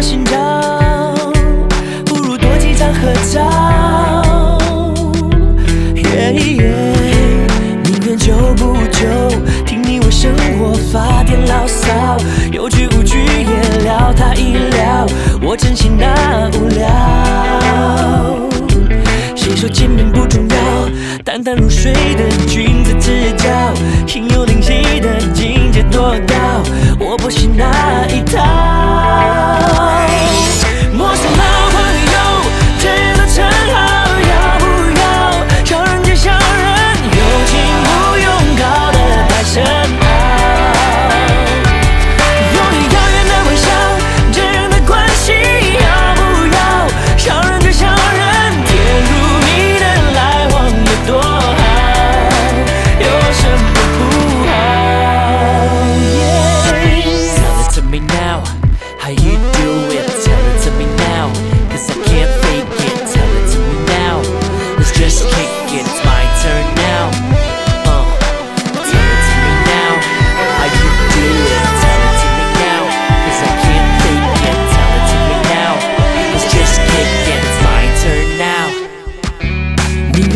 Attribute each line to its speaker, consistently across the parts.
Speaker 1: 寻找，不如多几张合照。明天就不就听你为生活发点牢骚，有句无句也聊他一聊。我真心那无聊。谁说见面不重要？淡淡如水的君子之交，心有灵犀的境界多高？我不是那一套。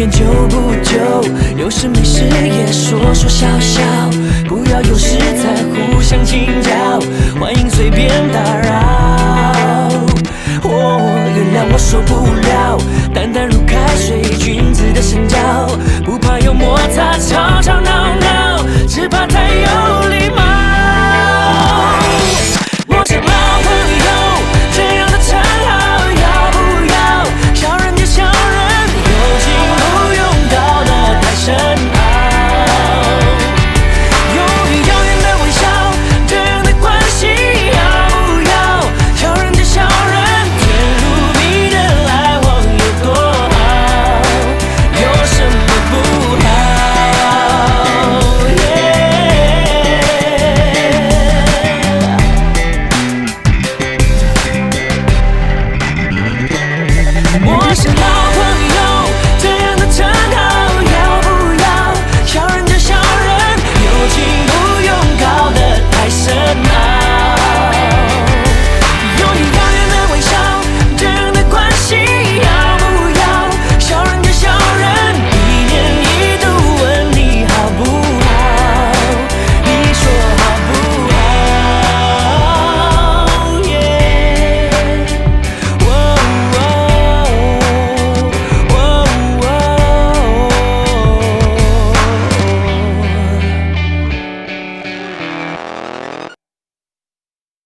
Speaker 1: 念旧不久有时没事也说说笑笑不要有事在互相请教欢迎随便打扰。我原谅我受不了。